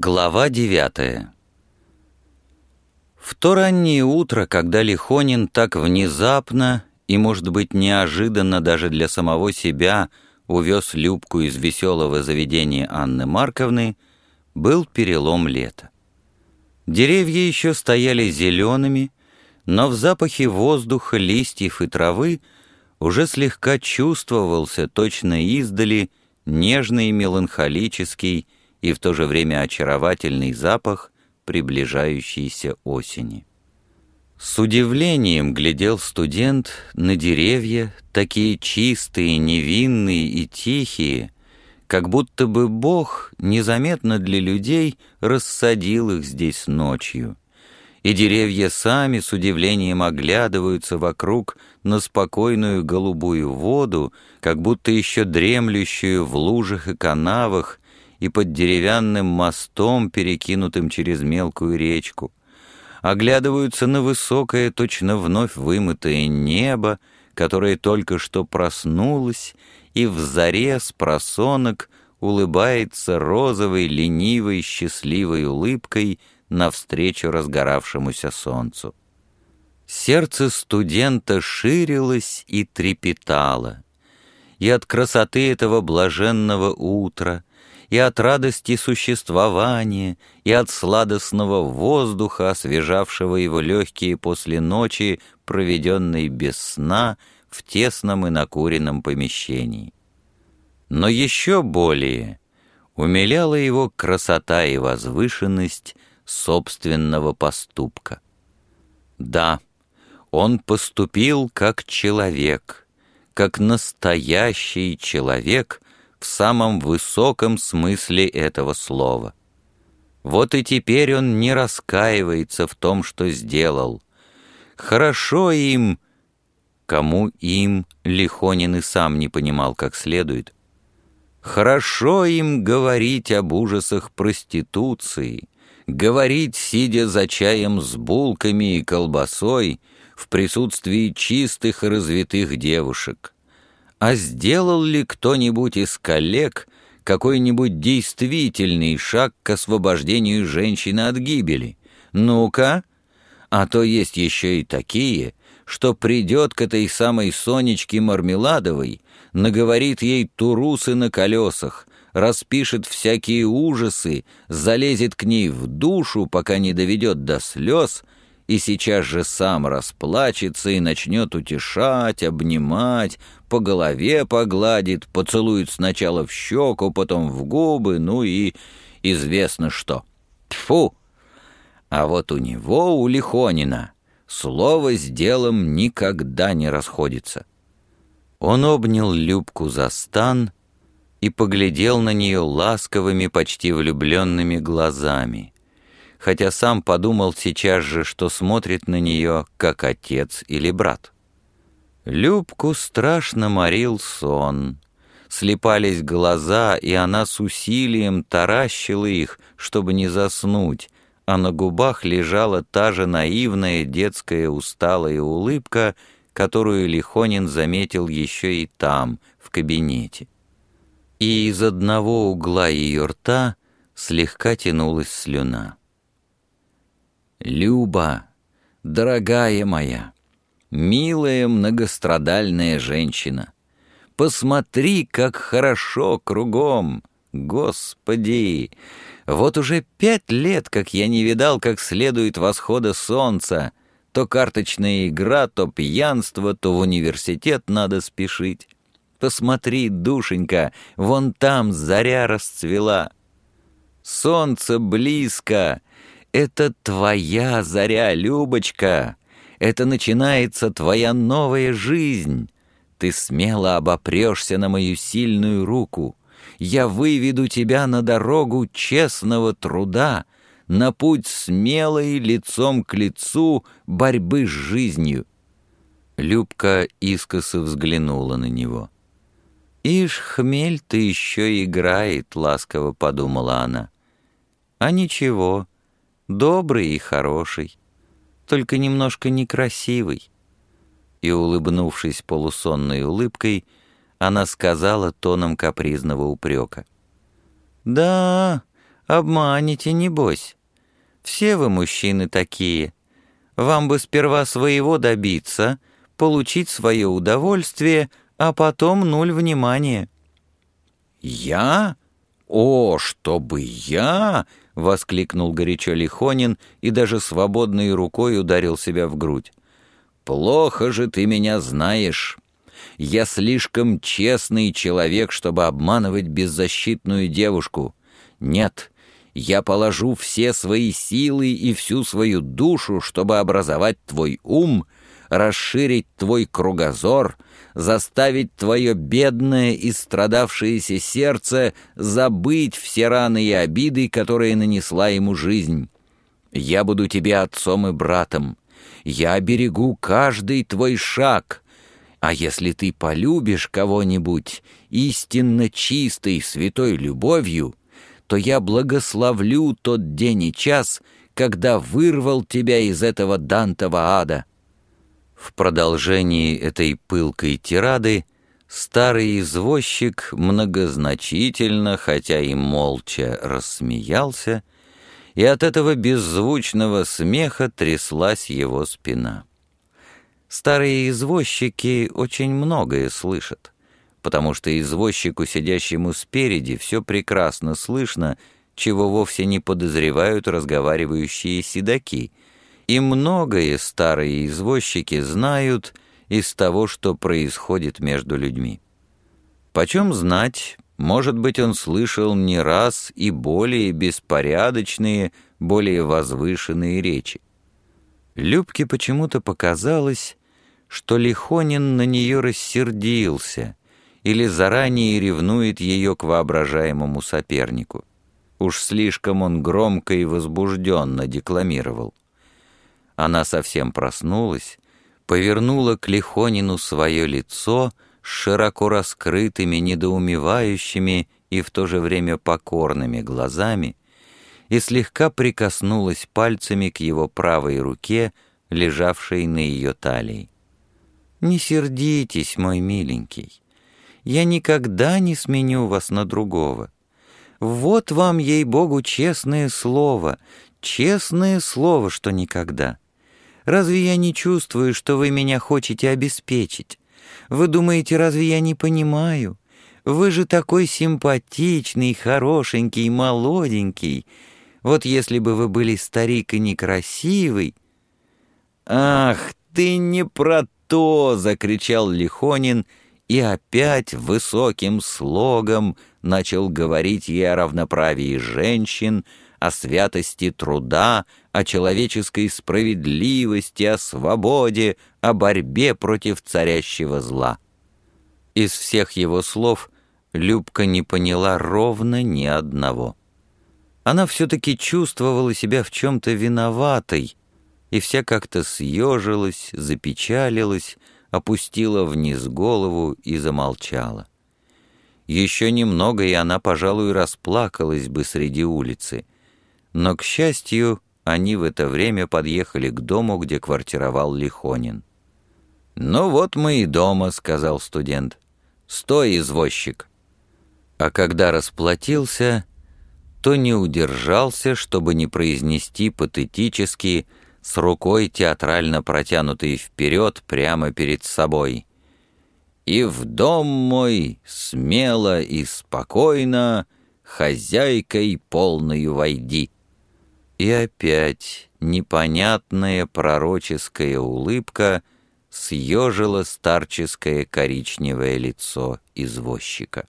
Глава девятая В то раннее утро, когда Лихонин так внезапно и, может быть, неожиданно даже для самого себя увез Любку из веселого заведения Анны Марковны, был перелом лета. Деревья еще стояли зелеными, но в запахе воздуха, листьев и травы уже слегка чувствовался точно издали нежный меланхолический и в то же время очаровательный запах приближающейся осени. С удивлением глядел студент на деревья, такие чистые, невинные и тихие, как будто бы Бог незаметно для людей рассадил их здесь ночью. И деревья сами с удивлением оглядываются вокруг на спокойную голубую воду, как будто еще дремлющую в лужах и канавах, и под деревянным мостом, перекинутым через мелкую речку. Оглядываются на высокое, точно вновь вымытое небо, которое только что проснулось, и в заре с просонок улыбается розовой, ленивой, счастливой улыбкой навстречу разгоравшемуся солнцу. Сердце студента ширилось и трепетало, и от красоты этого блаженного утра, и от радости существования, и от сладостного воздуха, освежавшего его легкие после ночи, проведенной без сна в тесном и накуренном помещении. Но еще более умиляла его красота и возвышенность собственного поступка. Да, он поступил как человек, как настоящий человек — в самом высоком смысле этого слова. Вот и теперь он не раскаивается в том, что сделал. Хорошо им, кому им, Лихонин и сам не понимал как следует. Хорошо им говорить об ужасах проституции, говорить, сидя за чаем с булками и колбасой, в присутствии чистых и развитых девушек. А сделал ли кто-нибудь из коллег какой-нибудь действительный шаг к освобождению женщины от гибели? Ну-ка! А то есть еще и такие, что придет к этой самой Сонечке Мармеладовой, наговорит ей турусы на колесах, распишет всякие ужасы, залезет к ней в душу, пока не доведет до слез — и сейчас же сам расплачется и начнет утешать, обнимать, по голове погладит, поцелует сначала в щеку, потом в губы, ну и известно что. Тьфу! А вот у него, у Лихонина, слово с делом никогда не расходится. Он обнял Любку за стан и поглядел на нее ласковыми, почти влюбленными глазами — хотя сам подумал сейчас же, что смотрит на нее как отец или брат. Любку страшно морил сон. Слепались глаза, и она с усилием таращила их, чтобы не заснуть, а на губах лежала та же наивная детская усталая улыбка, которую Лихонин заметил еще и там, в кабинете. И из одного угла ее рта слегка тянулась слюна. Люба, дорогая моя, милая многострадальная женщина, посмотри, как хорошо кругом, Господи! Вот уже пять лет, как я не видал как следует восхода солнца, то карточная игра, то пьянство, то в университет надо спешить. Посмотри, душенька, вон там заря расцвела. Солнце близко, это твоя заря, Любочка. Это начинается твоя новая жизнь. Ты смело обопрешься на мою сильную руку. Я выведу тебя на дорогу честного труда, на путь смелой лицом к лицу борьбы с жизнью. Любка искоса взглянула на него. «Ишь, хмель ты еще играет», — ласково подумала она. «А ничего, добрый и хороший, только немножко некрасивый». И, улыбнувшись полусонной улыбкой, она сказала тоном капризного упрека. «Да, Обманете, небось. Все вы мужчины такие. Вам бы сперва своего добиться, получить свое удовольствие, а потом нуль внимания». «Я? О, чтобы я!» — воскликнул горячо Лихонин и даже свободной рукой ударил себя в грудь. «Плохо же ты меня знаешь. Я слишком честный человек, чтобы обманывать беззащитную девушку. Нет, я положу все свои силы и всю свою душу, чтобы образовать твой ум, расширить твой кругозор, заставить твое бедное и страдавшееся сердце забыть все раны и обиды, которые нанесла ему жизнь. Я буду тебе отцом и братом. Я берегу каждый твой шаг. А если ты полюбишь кого-нибудь истинно чистой святой любовью, то я благословлю тот день и час, когда вырвал тебя из этого Дантова ада». В продолжении этой пылкой тирады старый извозчик многозначительно, хотя и молча, рассмеялся, и от этого беззвучного смеха тряслась его спина. Старые извозчики очень многое слышат потому что извозчику, сидящему спереди, все прекрасно слышно, чего вовсе не подозревают разговаривающие седаки, и многое старые извозчики знают из того, что происходит между людьми. Почем знать, может быть, он слышал не раз и более беспорядочные, более возвышенные речи. Любке почему-то показалось, что Лихонин на нее рассердился, или заранее ревнует ее к воображаемому сопернику. Уж слишком он громко и возбужденно декламировал. Она совсем проснулась, повернула к Лихонину свое лицо с широко раскрытыми, недоумевающими и в то же время покорными глазами и слегка прикоснулась пальцами к его правой руке, лежавшей на ее талии. «Не сердитесь, мой миленький я никогда не сменю вас на другого. Вот вам, ей-богу, честное слово, честное слово, что никогда. Разве я не чувствую, что вы меня хотите обеспечить? Вы думаете, разве я не понимаю? Вы же такой симпатичный, хорошенький, молоденький. Вот если бы вы были старик и некрасивый... «Ах, ты не про то!» — закричал Лихонин — и опять высоким слогом начал говорить ей о равноправии женщин, о святости труда, о человеческой справедливости, о свободе, о борьбе против царящего зла. Из всех его слов Любка не поняла ровно ни одного. Она все-таки чувствовала себя в чем-то виноватой, и вся как-то съежилась, запечалилась, опустила вниз голову и замолчала. Еще немного, и она, пожалуй, расплакалась бы среди улицы. Но, к счастью, они в это время подъехали к дому, где квартировал Лихонин. «Ну вот мы и дома», — сказал студент. «Стой, извозчик». А когда расплатился, то не удержался, чтобы не произнести патетически с рукой театрально протянутой вперед прямо перед собой. «И в дом мой смело и спокойно хозяйкой полною войди». И опять непонятная пророческая улыбка съежила старческое коричневое лицо извозчика.